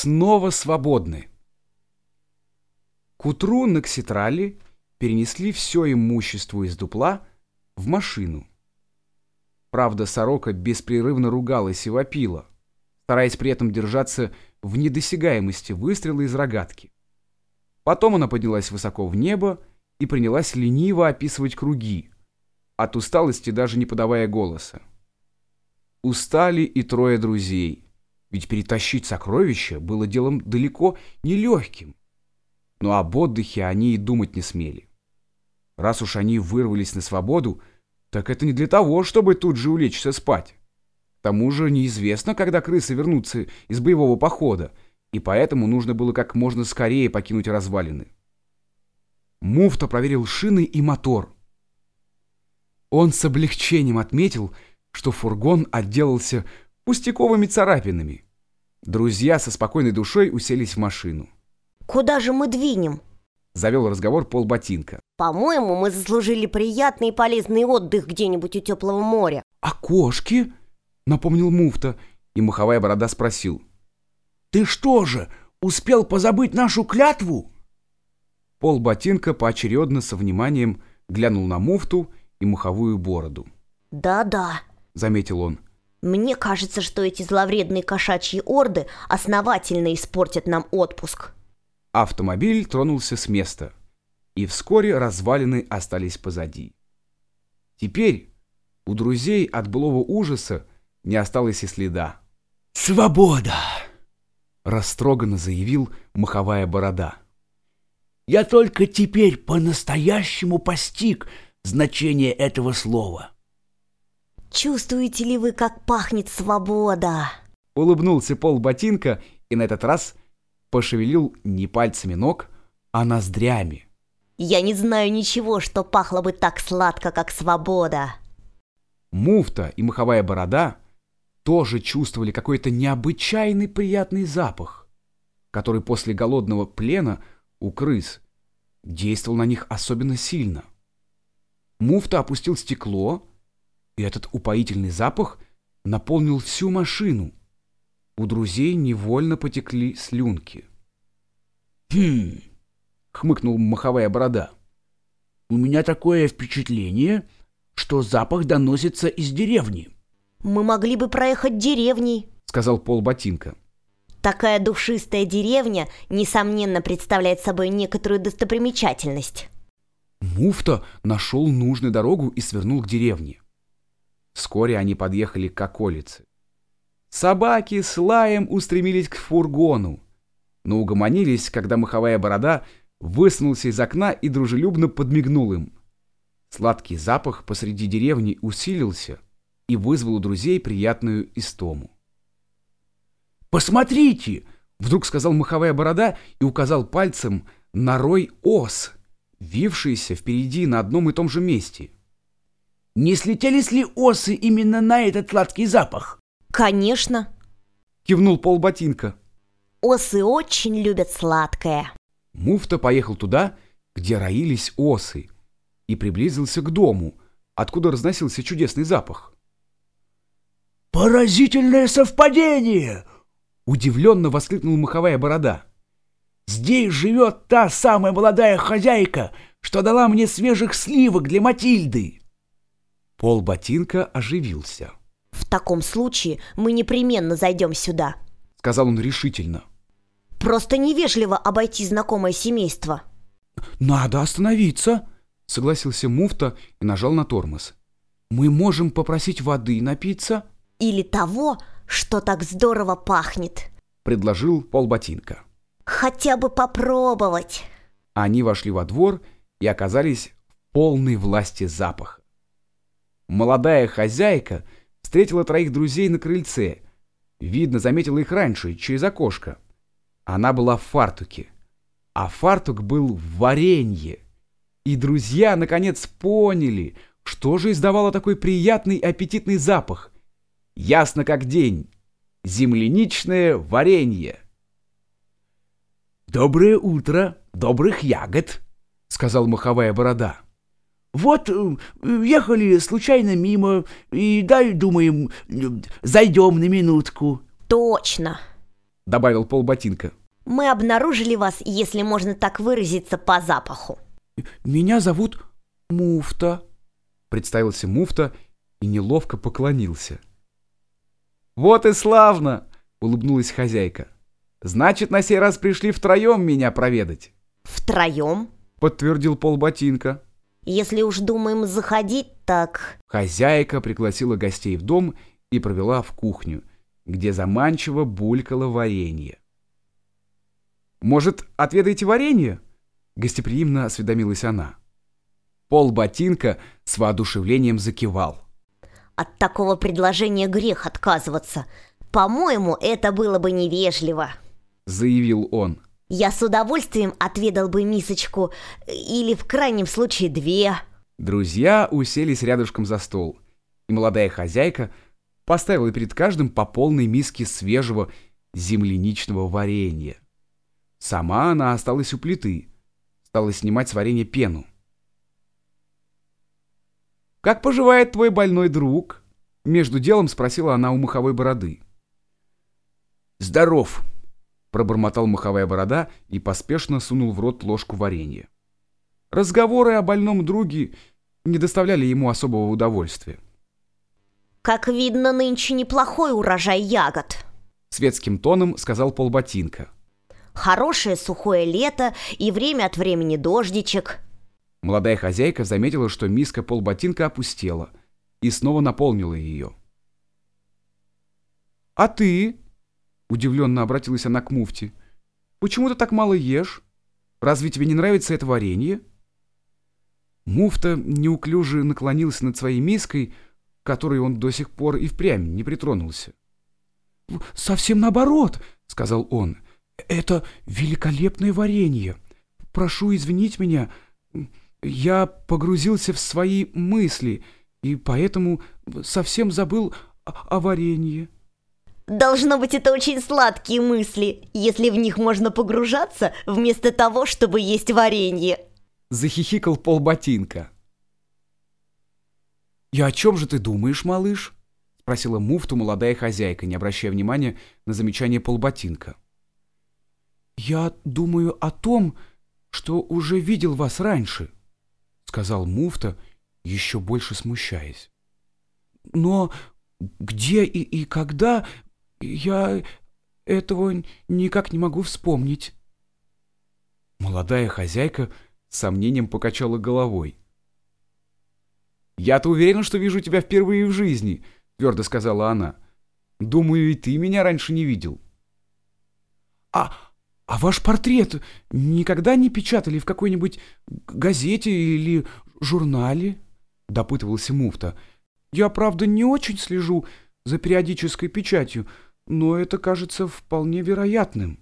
снова свободны. К утру на Кситрале перенесли все имущество из дупла в машину. Правда, сорока беспрерывно ругалась и вопила, стараясь при этом держаться в недосягаемости выстрела из рогатки. Потом она поднялась высоко в небо и принялась лениво описывать круги, от усталости даже не подавая голоса. Устали и трое друзей, ведь перетащить сокровища было делом далеко не легким. Но об отдыхе они и думать не смели. Раз уж они вырвались на свободу, так это не для того, чтобы тут же улечься спать. К тому же неизвестно, когда крысы вернутся из боевого похода, и поэтому нужно было как можно скорее покинуть развалины. Муфта проверил шины и мотор. Он с облегчением отметил, что фургон отделался пустяковыми царапинами. Друзья со спокойной душой уселись в машину. «Куда же мы двинем?» — завел разговор полботинка. «По-моему, мы заслужили приятный и полезный отдых где-нибудь у теплого моря». «А кошки?» — напомнил муфта, и маховая борода спросил. «Ты что же, успел позабыть нашу клятву?» Полботинка поочередно со вниманием глянул на муфту и муховую бороду. «Да-да», — заметил он. «Мне кажется, что эти зловредные кошачьи орды основательно испортят нам отпуск». Автомобиль тронулся с места, и вскоре развалины остались позади. Теперь у друзей от былого ужаса не осталось и следа. «Свобода!» — растроганно заявил маховая борода. «Я только теперь по-настоящему постиг значение этого слова». «Чувствуете ли вы, как пахнет свобода?» Улыбнулся пол ботинка и на этот раз пошевелил не пальцами ног, а ноздрями. «Я не знаю ничего, что пахло бы так сладко, как свобода!» Муфта и маховая борода тоже чувствовали какой-то необычайный приятный запах, который после голодного плена у крыс действовал на них особенно сильно. Муфта опустил стекло, и этот упоительный запах наполнил всю машину. У друзей невольно потекли слюнки. «Хм!» — хмыкнул маховая борода. «У меня такое впечатление, что запах доносится из деревни». «Мы могли бы проехать деревней», — сказал Пол Ботинка. «Такая душистая деревня, несомненно, представляет собой некоторую достопримечательность». Муфта нашел нужную дорогу и свернул к деревне. Вскоре они подъехали к околице. Собаки с лаем устремились к фургону, но угомонились, когда маховая борода высунулся из окна и дружелюбно подмигнул им. Сладкий запах посреди деревни усилился и вызвал у друзей приятную истому. «Посмотрите!» — вдруг сказал маховая борода и указал пальцем на рой ос, вившийся впереди на одном и том же месте. «Не слетелись ли осы именно на этот сладкий запах?» «Конечно!» — кивнул полботинка. «Осы очень любят сладкое!» Муфта поехал туда, где роились осы, и приблизился к дому, откуда разносился чудесный запах. «Поразительное совпадение!» — удивленно воскликнул маховая борода. «Здесь живет та самая молодая хозяйка, что дала мне свежих сливок для Матильды!» Пол ботинка оживился. «В таком случае мы непременно зайдем сюда», — сказал он решительно. «Просто невежливо обойти знакомое семейство». «Надо остановиться», — согласился муфта и нажал на тормоз. «Мы можем попросить воды напиться?» «Или того, что так здорово пахнет», — предложил полботинка. «Хотя бы попробовать». Они вошли во двор и оказались в полной власти запаха. Молодая хозяйка — встретила троих друзей на крыльце. Видно, заметила их раньше, через окошко. Она была в фартуке, а фартук был в варенье. И друзья наконец поняли, что же издавало такой приятный аппетитный запах. Ясно как день. Земляничное варенье. «Доброе утро, добрых ягод», — сказал маховая борода. Вот э, ехали случайно мимо, и дай, думаем, зайдем на минутку. Точно. добавил полботинка. Мы обнаружили вас, если можно так выразиться, по запаху. Меня зовут Муфта, представился Муфта и неловко поклонился. Вот и славно, улыбнулась хозяйка. Значит, на сей раз пришли втроем меня проведать. Втроем? Подтвердил полботинка. Если уж думаем заходить, так... Хозяйка пригласила гостей в дом и провела в кухню, где заманчиво булькало варенье. «Может, отведаете варенье?» — гостеприимно осведомилась она. Пол ботинка с воодушевлением закивал. От такого предложения грех отказываться. По-моему, это было бы невежливо, заявил он. Я с удовольствием отведал бы мисочку, или в крайнем случае две. Друзья уселись рядышком за стол, и молодая хозяйка поставила перед каждым по полной миске свежего земляничного варенья. Сама она осталась у плиты, стала снимать с варенья пену. «Как поживает твой больной друг?» Между делом спросила она у маховой бороды. «Здоров!» — пробормотал маховая борода и поспешно сунул в рот ложку варенья. Разговоры о больном друге не доставляли ему особого удовольствия. «Как видно, нынче неплохой урожай ягод», — светским тоном сказал полботинка. «Хорошее сухое лето и время от времени дождичек». Молодая хозяйка заметила, что миска полботинка опустела, и снова наполнила ее. «А ты?» — удивленно обратилась она к муфте. «Почему ты так мало ешь? Разве тебе не нравится это варенье?» Муфта неуклюже наклонился над своей миской, к которой он до сих пор и впрямь не притронулся. «Совсем наоборот», — сказал он. «Это великолепное варенье. Прошу извинить меня, я погрузился в свои мысли и поэтому совсем забыл о, о варенье. Должно быть, это очень сладкие мысли, если в них можно погружаться вместо того, чтобы есть варенье. Захихикал полботинка. «И о чем же ты думаешь, малыш?» Спросила муфту молодая хозяйка, не обращая внимания на замечание полботинка. «Я думаю о том, что уже видел вас раньше», сказал муфта, еще больше смущаясь. Но где и, и когда я этого никак не могу вспомнить. Молодая хозяйка с сомнением покачала головой. «Я-то уверена, что вижу тебя впервые в жизни», — твердо сказала она. «Думаю, и ты меня раньше не видел». «А, а ваш портрет никогда не печатали в какой-нибудь газете или журнале? Допытывался муфта. Я, правда, не очень слежу за периодической печатью, но это кажется вполне вероятным.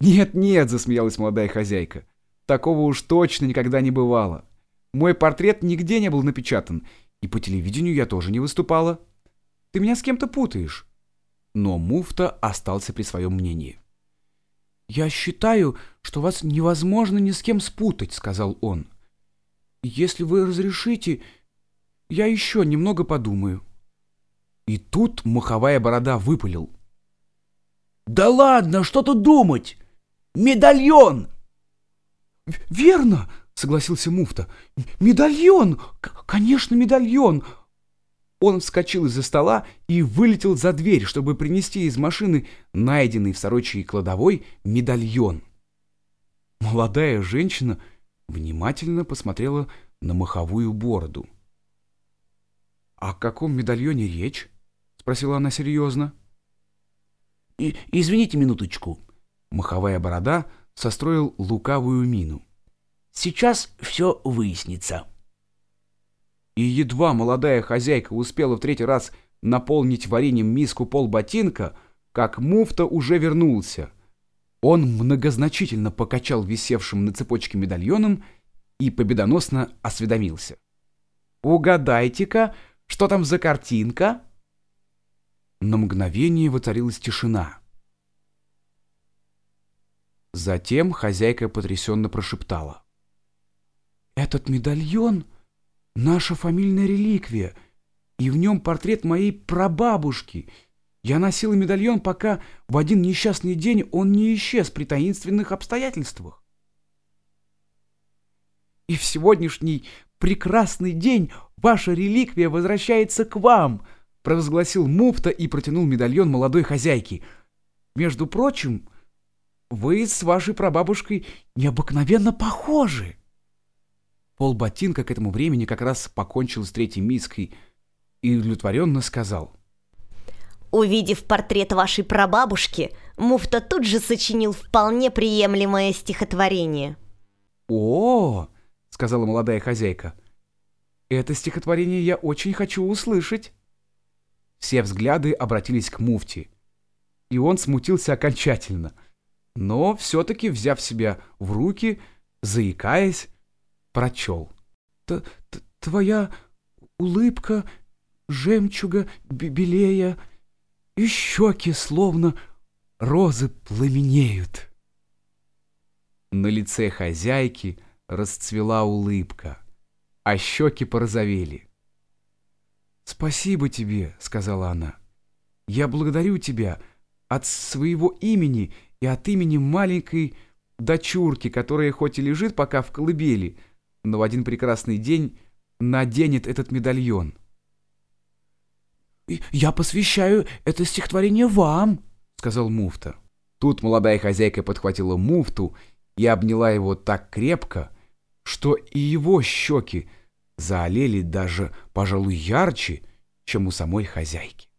Нет-нет, засмеялась молодая хозяйка. Такого уж точно никогда не бывало. Мой портрет нигде не был напечатан, и по телевидению я тоже не выступала. Ты меня с кем-то путаешь. Но муфта остался при своем мнении. «Я считаю, что вас невозможно ни с кем спутать», — сказал он. «Если вы разрешите, я еще немного подумаю». И тут маховая борода выпалил. «Да ладно, что тут думать? Медальон!» «Верно!» — согласился муфта. «Медальон! Конечно, медальон! Он вскочил из-за стола и вылетел за дверь, чтобы принести из машины найденный в сорочьей кладовой медальон. Молодая женщина внимательно посмотрела на маховую бороду. «О каком медальоне речь?» — спросила она серьезно. И, «Извините минуточку». Маховая борода состроил лукавую мину. «Сейчас все выяснится». И едва молодая хозяйка успела в третий раз наполнить вареньем миску полботинка, как муфта уже вернулся. Он многозначительно покачал висевшим на цепочке медальоном и победоносно осведомился. «Угадайте-ка, что там за картинка?» На мгновение воцарилась тишина. Затем хозяйка потрясенно прошептала. «Этот медальон...» наша фамильная реликвия, и в нем портрет моей прабабушки. Я носила медальон, пока в один несчастный день он не исчез при таинственных обстоятельствах. И в сегодняшний прекрасный день ваша реликвия возвращается к вам, провозгласил муфта и протянул медальон молодой хозяйке. Между прочим, вы с вашей прабабушкой необыкновенно похожи. Пол ботинка к этому времени как раз покончил с третьей миской и удовлетворенно сказал. Увидев портрет вашей прабабушки, муфта тут же сочинил вполне приемлемое стихотворение. «О, -о — сказала молодая хозяйка, — это стихотворение я очень хочу услышать». Все взгляды обратились к муфте, и он смутился окончательно — но все-таки, взяв себя в руки, заикаясь, прочел. «Твоя улыбка, жемчуга белея, и щеки словно розы пламенеют». На лице хозяйки расцвела улыбка, а щеки порозовели. «Спасибо тебе», — сказала она. «Я благодарю тебя от своего имени и от имени маленькой дочурки, которая хоть и лежит пока в колыбели, но в один прекрасный день наденет этот медальон. «Я посвящаю это стихотворение вам», — сказал муфта. Тут молодая хозяйка подхватила муфту и обняла его так крепко, что и его щеки заолели даже, пожалуй, ярче, чем у самой хозяйки.